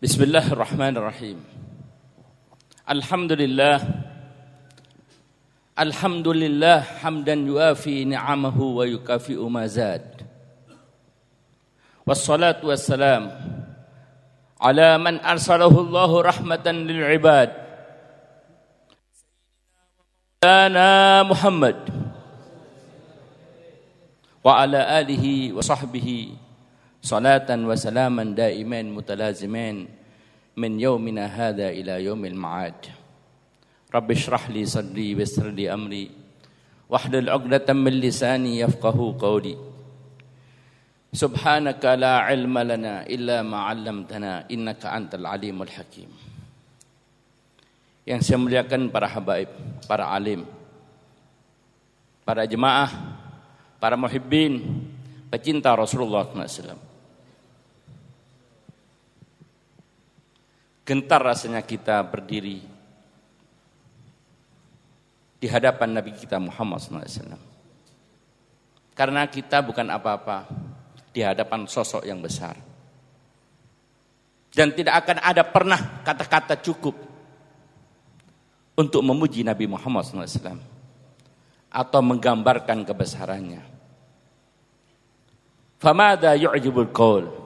بسم الله الرحمن الرحيم الحمد لله الحمد لله حمدا يوافي نعمه ويكافئ ما زاد والصلاة والسلام على من أرسله الله رحمة للعباد سيدنا محمد وعلى آله وصحبه صلاة وسلاما دائمين متلازمين من يومنا هذا إلى يوم المعاد. رب اشرح لي صدري ويسر لي أمري واحلل عقدة من لساني يفقه قولي. سبحانك لا علم لنا إلا ما علمتنا إنك أنت العليم الحكيم. Yang saya muliakan para habaib, para alim, para jemaah, para muhibbin, pecinta Rasulullah SAW. Gentar rasanya kita berdiri di hadapan Nabi kita Muhammad SAW. Karena kita bukan apa-apa di hadapan sosok yang besar. Dan tidak akan ada pernah kata-kata cukup untuk memuji Nabi Muhammad SAW. Atau menggambarkan kebesarannya. Famada yu'jibul qawl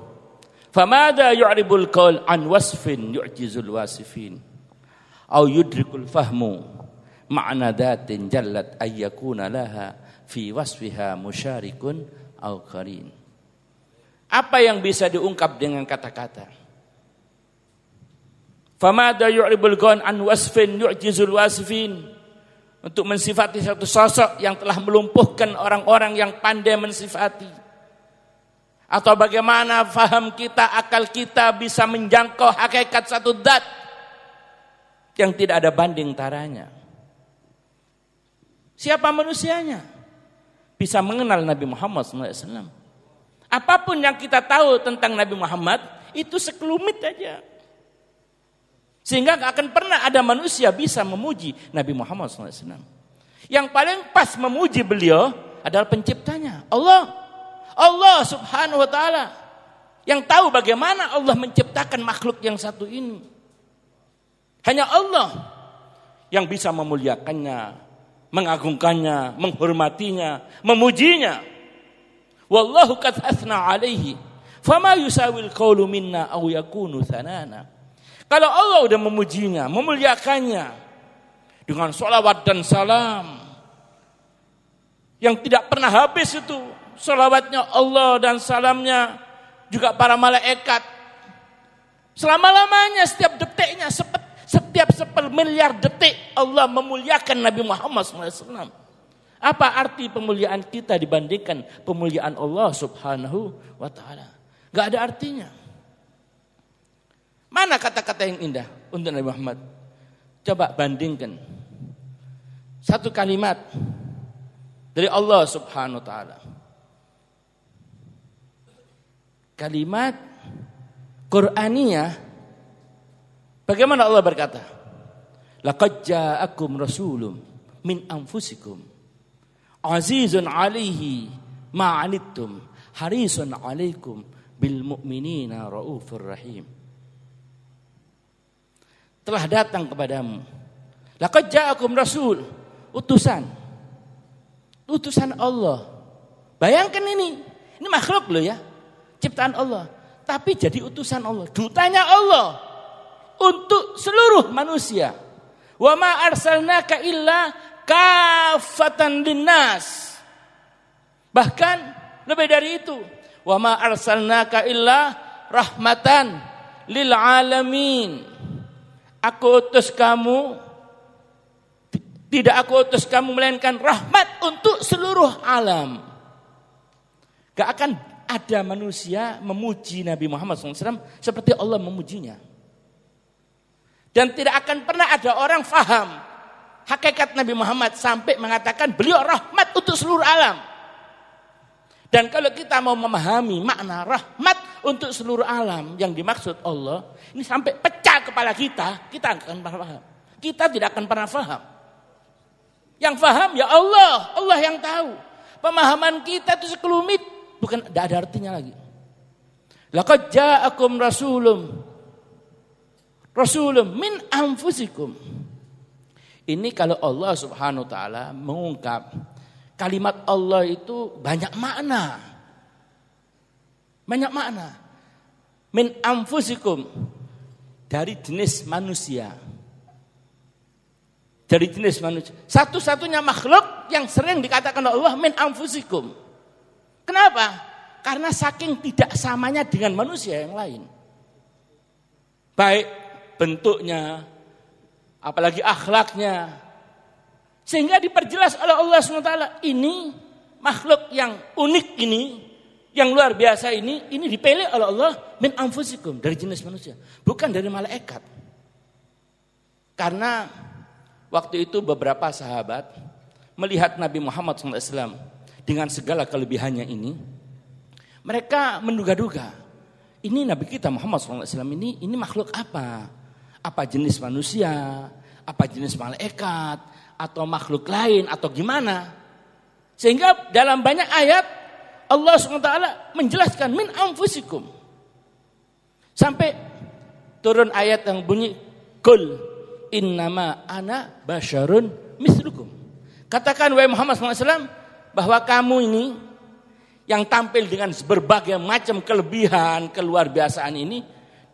Famada yu'ribul qaul an wasfin yu'jizul wasifin. Au yudrikul fahmu ma'na datin jallat ayyakuna laha fi wasfiha musyarikun au qarin. Apa yang bisa diungkap dengan kata-kata? Famada yu'ribul qaul an wasfin yu'jizul wasifin. Untuk mensifati satu sosok yang telah melumpuhkan orang-orang yang pandai mensifati atau bagaimana faham kita, akal kita bisa menjangkau hakikat satu dat yang tidak ada banding taranya. Siapa manusianya? Bisa mengenal Nabi Muhammad SAW. Apa pun yang kita tahu tentang Nabi Muhammad, itu sekelumit aja. Sehingga gak akan pernah ada manusia bisa memuji Nabi Muhammad SAW. Yang paling pas memuji beliau adalah penciptanya, Allah. Allah subhanahu wa ta'ala. Yang tahu bagaimana Allah menciptakan makhluk yang satu ini. Hanya Allah yang bisa memuliakannya, mengagungkannya, menghormatinya, memujinya. Wallahu qad alaihi. Fama yusawil qawlu minna aw yakunu thanana. Kalau Allah udah memujinya, memuliakannya dengan salawat dan salam yang tidak pernah habis itu salawatnya Allah dan salamnya juga para malaikat. Selama-lamanya setiap detiknya setiap sepel miliar detik Allah memuliakan Nabi Muhammad SAW. Apa arti pemuliaan kita dibandingkan pemuliaan Allah Subhanahu wa taala? Gak ada artinya. Mana kata-kata yang indah untuk Nabi Muhammad? Coba bandingkan. Satu kalimat dari Allah Subhanahu wa taala kalimat Qur'aniyah. Bagaimana Allah berkata? Laqad ja'akum rasulun min anfusikum. Azizun alaihi ma anittum. Harisun alaikum bil mu'minina raufur rahim. Telah datang kepadamu. Laqad ja'akum rasul. Utusan. Utusan Allah. Bayangkan ini. Ini makhluk loh ya ciptaan Allah, tapi jadi utusan Allah, dutanya Allah untuk seluruh manusia. Wa ma arsalnaka illa kafatan linnas. Bahkan lebih dari itu, wa ma arsalnaka illa rahmatan lil alamin. Aku utus kamu tidak aku utus kamu melainkan rahmat untuk seluruh alam. Gak akan ada manusia memuji Nabi Muhammad SAW seperti Allah memujinya. Dan tidak akan pernah ada orang faham hakikat Nabi Muhammad sampai mengatakan beliau rahmat untuk seluruh alam. Dan kalau kita mau memahami makna rahmat untuk seluruh alam yang dimaksud Allah, ini sampai pecah kepala kita, kita akan pernah paham. Kita tidak akan pernah faham. Yang faham ya Allah, Allah yang tahu. Pemahaman kita itu sekelumit bukan tidak ada artinya lagi. Laqad ja'akum rasulum Rasulun min anfusikum. Ini kalau Allah Subhanahu wa taala mengungkap kalimat Allah itu banyak makna. Banyak makna. Min anfusikum dari jenis manusia. Dari jenis manusia. Satu-satunya makhluk yang sering dikatakan Allah min anfusikum. Kenapa? Karena saking tidak samanya dengan manusia yang lain. Baik bentuknya, apalagi akhlaknya. Sehingga diperjelas oleh Allah SWT, ini makhluk yang unik ini, yang luar biasa ini, ini dipilih oleh Allah min anfusikum, dari jenis manusia. Bukan dari malaikat. Karena waktu itu beberapa sahabat melihat Nabi Muhammad SAW dengan segala kelebihannya ini, mereka menduga-duga, ini Nabi kita Muhammad SAW ini, ini makhluk apa? Apa jenis manusia? Apa jenis malaikat? Atau makhluk lain? Atau gimana? Sehingga dalam banyak ayat Allah SWT menjelaskan min anfusikum. Sampai turun ayat yang bunyi kul innama ana basyarun mislukum. Katakan wahai Muhammad SAW bahwa kamu ini yang tampil dengan berbagai macam kelebihan, keluar biasaan ini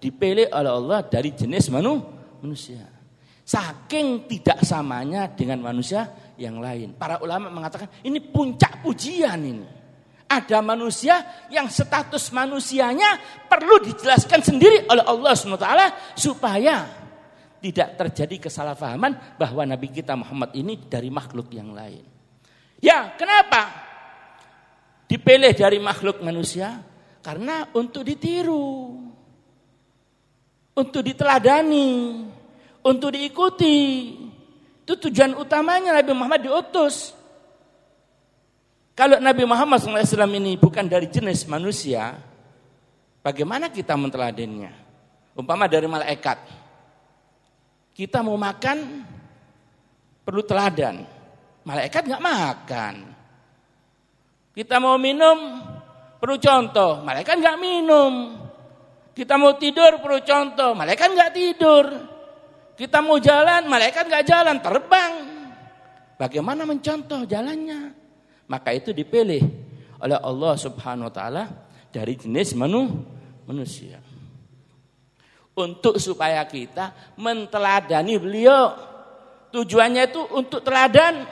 dipilih oleh Allah dari jenis manu, manusia. Saking tidak samanya dengan manusia yang lain. Para ulama mengatakan ini puncak pujian ini. Ada manusia yang status manusianya perlu dijelaskan sendiri oleh Allah SWT supaya tidak terjadi kesalahpahaman bahwa Nabi kita Muhammad ini dari makhluk yang lain. Ya, kenapa? Dipilih dari makhluk manusia karena untuk ditiru untuk diteladani, untuk diikuti. Itu tujuan utamanya Nabi Muhammad diutus. Kalau Nabi Muhammad SAW ini bukan dari jenis manusia, bagaimana kita menteladannya? Umpama dari malaikat. Kita mau makan, perlu teladan. Malaikat nggak makan. Kita mau minum, perlu contoh. Malaikat nggak minum. Kita mau tidur perlu contoh, malaikat nggak tidur. Kita mau jalan, malaikat nggak jalan, terbang. Bagaimana mencontoh jalannya? Maka itu dipilih oleh Allah Subhanahu wa taala dari jenis manu, manusia. Untuk supaya kita menteladani beliau. Tujuannya itu untuk teladan.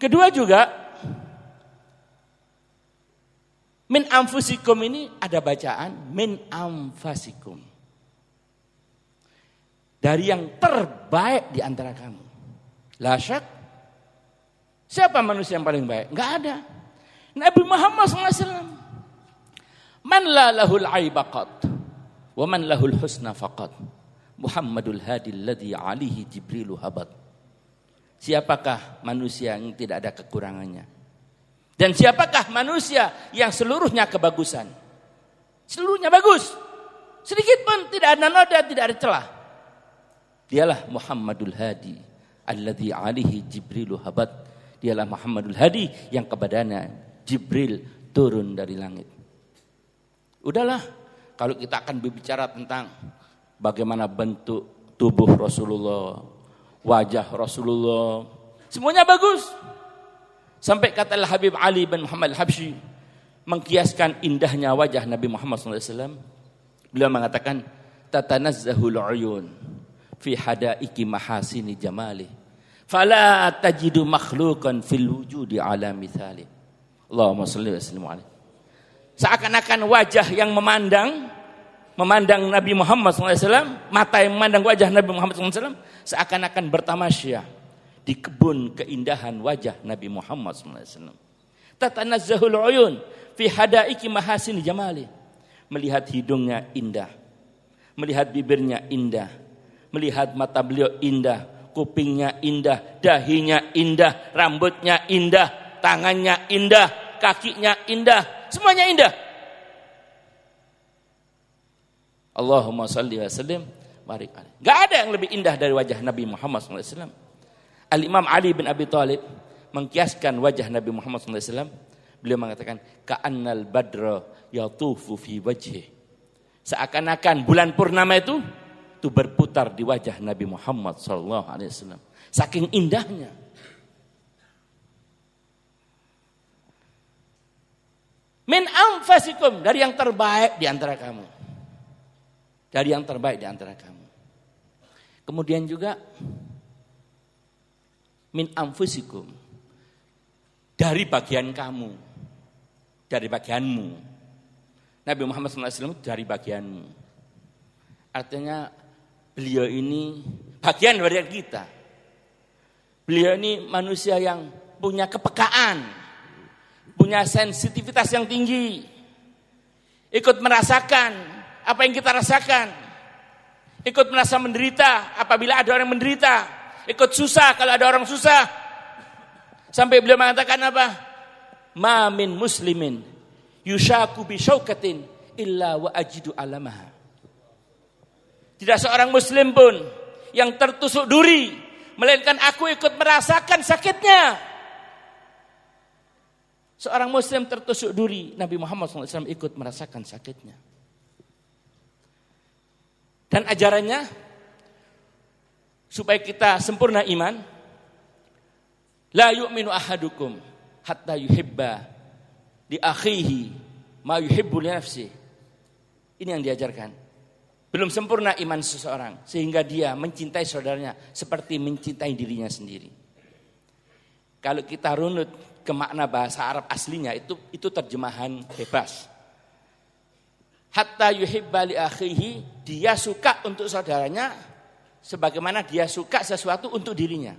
Kedua juga Min amfusikum ini ada bacaan min amfasikum. Dari yang terbaik di antara kamu. Lasyak. Siapa manusia yang paling baik? Enggak ada. Nabi Muhammad SAW. Man la lahul aibaqat. Wa man lahul husna faqat. Muhammadul hadi alladhi alihi jibrilu habat. Siapakah manusia yang tidak ada kekurangannya? Dan siapakah manusia yang seluruhnya kebagusan? Seluruhnya bagus. Sedikit pun tidak ada noda, tidak ada celah. Dialah Muhammadul Hadi. Alladhi alihi Jibrilu habat. Dialah Muhammadul Hadi yang kepadanya Jibril turun dari langit. Udahlah, kalau kita akan berbicara tentang bagaimana bentuk tubuh Rasulullah, wajah Rasulullah, semuanya bagus. Sampai kata Habib Ali bin Muhammad Al-Habsyi mengkiaskan indahnya wajah Nabi Muhammad SAW. Beliau mengatakan, Tatanazzahul uyun fi hadaiki mahasini jamali. Fala tajidu makhlukan fil wujudi ala mithali. Allahumma salli wa sallim alaih. Seakan-akan wajah yang memandang memandang Nabi Muhammad SAW, mata yang memandang wajah Nabi Muhammad SAW, seakan-akan bertamasya di kebun keindahan wajah Nabi Muhammad SAW. Tatanazzahul uyun fi hadaiki mahasin jamali. Melihat hidungnya indah. Melihat bibirnya indah. Melihat mata beliau indah. Kupingnya indah. Dahinya indah. Rambutnya indah. Tangannya indah. Kakinya indah. Semuanya indah. Allahumma salli wa sallim. Gak ada yang lebih indah dari wajah Nabi Muhammad SAW. Al-Imam Ali bin Abi Thalib mengkiaskan wajah Nabi Muhammad SAW. Beliau mengatakan, Ka'annal badra yatufu fi wajhi. Seakan-akan bulan purnama itu itu berputar di wajah Nabi Muhammad SAW. Saking indahnya. Min dari yang terbaik di antara kamu. Dari yang terbaik di antara kamu. Kemudian juga min anfusikum dari bagian kamu. Dari bagianmu. Nabi Muhammad SAW dari bagianmu. Artinya beliau ini bagian dari kita. Beliau ini manusia yang punya kepekaan, punya sensitivitas yang tinggi. Ikut merasakan apa yang kita rasakan. Ikut merasa menderita apabila ada orang menderita. Ikut susah kalau ada orang susah. Sampai beliau mengatakan apa? Ma min muslimin yushaku bi syaukatin illa wa ajidu alamaha. Tidak seorang muslim pun yang tertusuk duri. Melainkan aku ikut merasakan sakitnya. Seorang muslim tertusuk duri. Nabi Muhammad SAW ikut merasakan sakitnya. Dan ajarannya supaya kita sempurna iman. La yu'minu ahadukum hatta yuhibba di akhihi ma yuhibbu li. Ini yang diajarkan. Belum sempurna iman seseorang sehingga dia mencintai saudaranya seperti mencintai dirinya sendiri. Kalau kita runut ke makna bahasa Arab aslinya itu itu terjemahan bebas. Hatta yuhibba li akhihi, dia suka untuk saudaranya sebagaimana dia suka sesuatu untuk dirinya.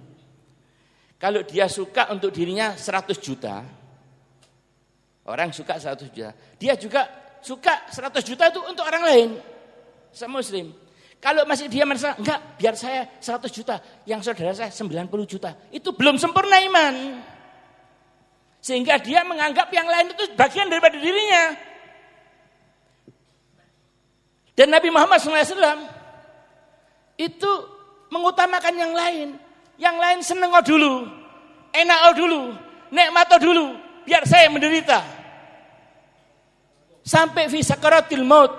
Kalau dia suka untuk dirinya 100 juta, orang suka 100 juta, dia juga suka 100 juta itu untuk orang lain sama muslim. Kalau masih dia merasa, enggak, biar saya 100 juta, yang saudara saya 90 juta. Itu belum sempurna iman. Sehingga dia menganggap yang lain itu bagian daripada dirinya. Dan Nabi Muhammad SAW itu mengutamakan yang lain. Yang lain seneng dulu, enak dulu, nikmat dulu, biar saya menderita. Sampai fi sakaratil maut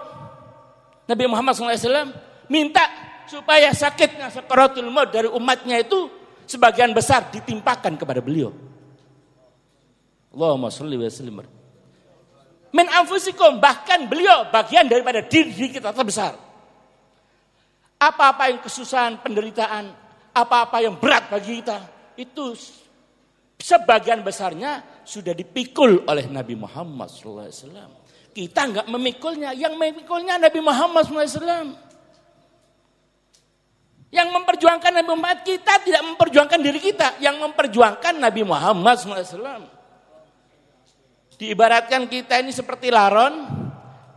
Nabi Muhammad SAW minta supaya sakitnya sakaratul maut dari umatnya itu sebagian besar ditimpakan kepada beliau. Allahumma salli wa sallim. Min anfusikum bahkan beliau bagian daripada diri kita terbesar. Apa-apa yang kesusahan, penderitaan, apa-apa yang berat bagi kita itu sebagian besarnya sudah dipikul oleh Nabi Muhammad SAW. Kita nggak memikulnya, yang memikulnya Nabi Muhammad SAW. Yang memperjuangkan Nabi Muhammad kita tidak memperjuangkan diri kita, yang memperjuangkan Nabi Muhammad SAW. Diibaratkan kita ini seperti laron,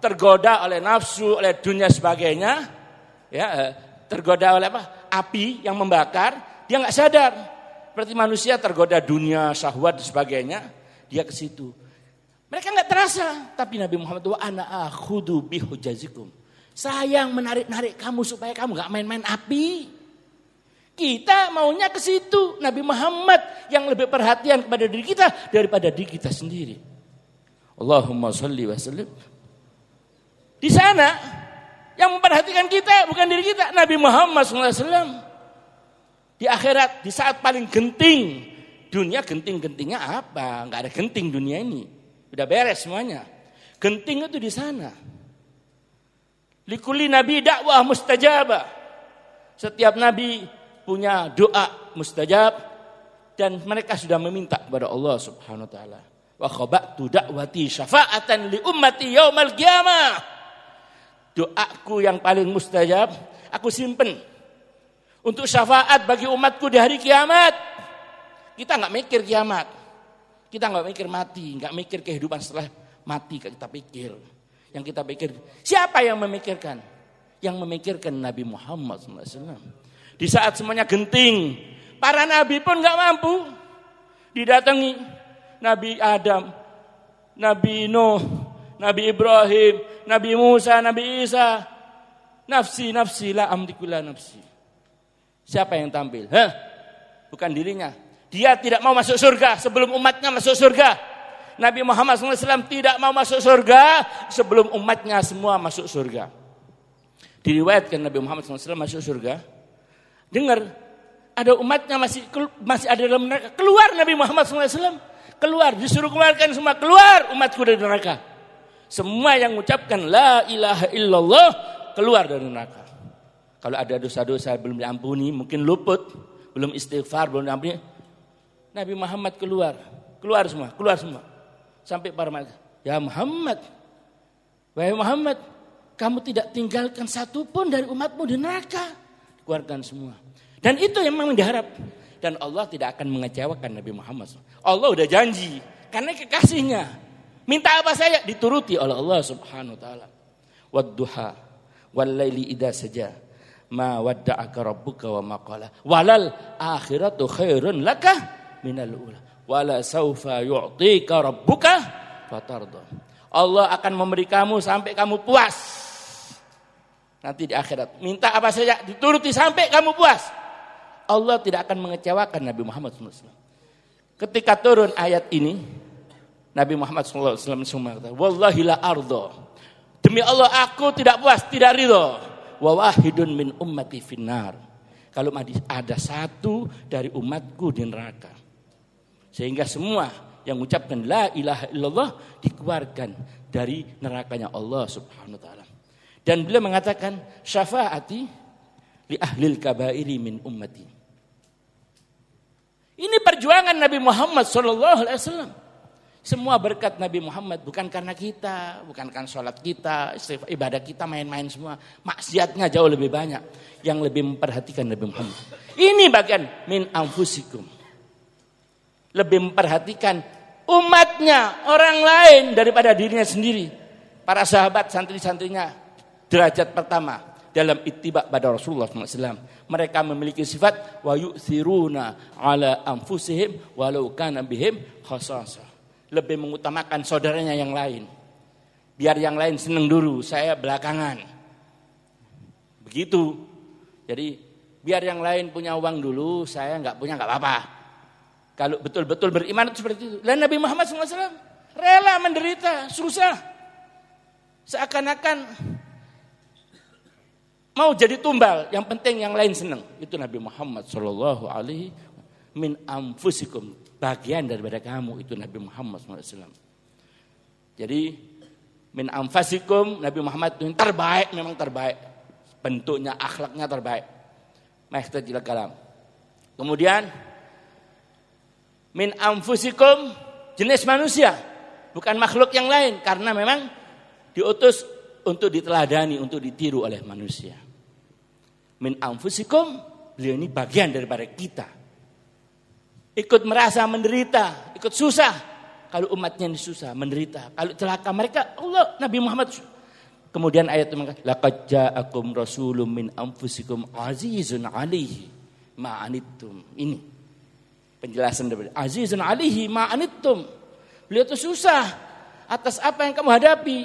tergoda oleh nafsu, oleh dunia sebagainya, ya eh, tergoda oleh apa? Api yang membakar, dia nggak sadar. Seperti manusia tergoda dunia, syahwat dan sebagainya, dia ke situ. Mereka nggak terasa, tapi Nabi Muhammad itu anak akhudu bihujazikum. Sayang menarik-narik kamu supaya kamu nggak main-main api. Kita maunya ke situ. Nabi Muhammad yang lebih perhatian kepada diri kita daripada diri kita sendiri. Allahumma salli wa sallim. Di sana yang memperhatikan kita bukan diri kita, Nabi Muhammad SAW. Di akhirat, di saat paling genting, dunia genting-gentingnya apa? Enggak ada genting dunia ini. Udah beres semuanya. Genting itu di sana. Likuli nabi dakwah mustajabah. Setiap nabi punya doa mustajab dan mereka sudah meminta kepada Allah Subhanahu wa taala. Wa khabatu da'wati syafa'atan li ummati yaumal qiyamah. Doaku yang paling mustajab aku simpen untuk syafaat bagi umatku di hari kiamat. Kita nggak mikir kiamat. Kita nggak mikir mati, nggak mikir kehidupan setelah mati kita pikir. Yang kita pikir, siapa yang memikirkan? Yang memikirkan Nabi Muhammad SAW. Di saat semuanya genting, para nabi pun nggak mampu didatangi. Nabi Adam, Nabi Nuh, Nabi Ibrahim, Nabi Musa, Nabi Isa. Nafsi, nafsi, la amdikulah nafsi. Siapa yang tampil? Hah? Bukan dirinya, dia tidak mau masuk surga sebelum umatnya masuk surga. Nabi Muhammad SAW tidak mau masuk surga sebelum umatnya semua masuk surga. diriwayatkan Nabi Muhammad SAW masuk surga. Dengar, ada umatnya masih masih ada dalam neraka. Keluar Nabi Muhammad SAW. Keluar, disuruh keluarkan semua. Keluar umatku dari neraka. Semua yang mengucapkan la ilaha illallah keluar dari neraka. Kalau ada dosa-dosa belum diampuni, mungkin luput, belum istighfar, belum diampuni. Nabi Muhammad keluar, keluar semua, keluar semua. Sampai para malaikat, ya Muhammad, wahai Muhammad, kamu tidak tinggalkan satu pun dari umatmu di neraka. Keluarkan semua. Dan itu yang memang diharap. Dan Allah tidak akan mengecewakan Nabi Muhammad. Allah udah janji. Karena kekasihnya. Minta apa saja dituruti oleh Allah subhanahu wa ta'ala. Wadduha. Wallaili idha saja. Ma wadda'aka rabbuka wa maqala. Walal akhiratu khairun laka minal ula. Wala saufa yu'tika rabbuka fatarda. Allah akan memberi kamu sampai kamu puas nanti di akhirat. Minta apa saja dituruti sampai kamu puas. Allah tidak akan mengecewakan Nabi Muhammad SAW. Ketika turun ayat ini, Nabi Muhammad SAW mengatakan, Wallahi la ardo. Demi Allah aku tidak puas, tidak ridho. Wa wahidun min ummati finnar. Kalau ada satu dari umatku di neraka. Sehingga semua yang mengucapkan la ilaha illallah dikeluarkan dari nerakanya Allah subhanahu wa ta'ala. Dan beliau mengatakan syafaati li ahlil kabairi min ummati. Ini perjuangan Nabi Muhammad sallallahu alaihi wasallam. Semua berkat Nabi Muhammad bukan karena kita, bukan karena sholat kita, ibadah kita main-main semua. Maksiatnya jauh lebih banyak. Yang lebih memperhatikan Nabi Muhammad. Ini bagian min anfusikum. Lebih memperhatikan umatnya, orang lain daripada dirinya sendiri. Para sahabat, santri-santrinya derajat pertama dalam ittiba pada Rasulullah SAW. Mereka memiliki sifat wa yu'thiruna ala anfusihim walau kana bihim khasasa. Lebih mengutamakan saudaranya yang lain. Biar yang lain senang dulu, saya belakangan. Begitu. Jadi biar yang lain punya uang dulu, saya nggak punya nggak apa-apa. Kalau betul-betul beriman seperti itu. Dan Nabi Muhammad SAW rela menderita, susah. Seakan-akan Mau jadi tumbal, yang penting yang lain senang. Itu Nabi Muhammad Shallallahu Alaihi min amfusikum bagian daripada kamu itu Nabi Muhammad SAW. Jadi min amfasikum Nabi Muhammad itu yang terbaik memang terbaik bentuknya akhlaknya terbaik. Mahtajil kalam. Kemudian min amfusikum jenis manusia bukan makhluk yang lain karena memang diutus untuk diteladani untuk ditiru oleh manusia min anfusikum beliau ini bagian daripada kita. Ikut merasa menderita ikut susah. Kalau umatnya ini susah menderita. Kalau celaka mereka Allah Nabi Muhammad. Kemudian ayat itu mengatakan laqad ja'akum rasulun min anfusikum azizun alaihi ma'anittum ini penjelasan dari azizun alaihi ma'anittum beliau itu susah atas apa yang kamu hadapi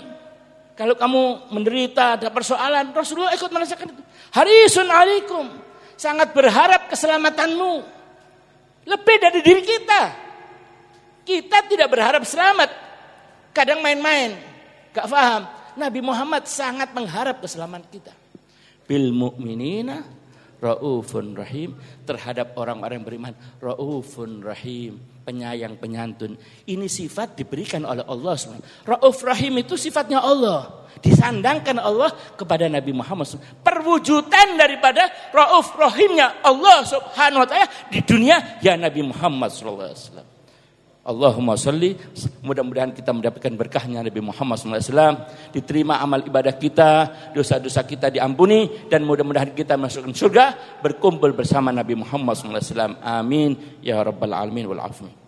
kalau kamu menderita, ada persoalan, Rasulullah ikut merasakan itu. Harisun alaikum. Sangat berharap keselamatanmu. Lebih dari diri kita. Kita tidak berharap selamat. Kadang main-main. Gak paham. Nabi Muhammad sangat mengharap keselamatan kita. Bil mu'minina raufun rahim terhadap orang-orang beriman. Raufun rahim penyayang penyantun. Ini sifat diberikan oleh Allah rauf rahim itu sifatnya Allah. Disandangkan Allah kepada Nabi Muhammad perwujudan daripada rauf rahimnya Allah subhanahu wa taala di dunia ya Nabi Muhammad wasallam Allahumma salli. Mudah-mudahan kita mendapatkan berkahnya Nabi Muhammad SAW diterima amal ibadah kita dosa-dosa kita diampuni dan mudah-mudahan kita masuk surga berkumpul bersama Nabi Muhammad SAW amin. Ya rabbal alamin wal alamin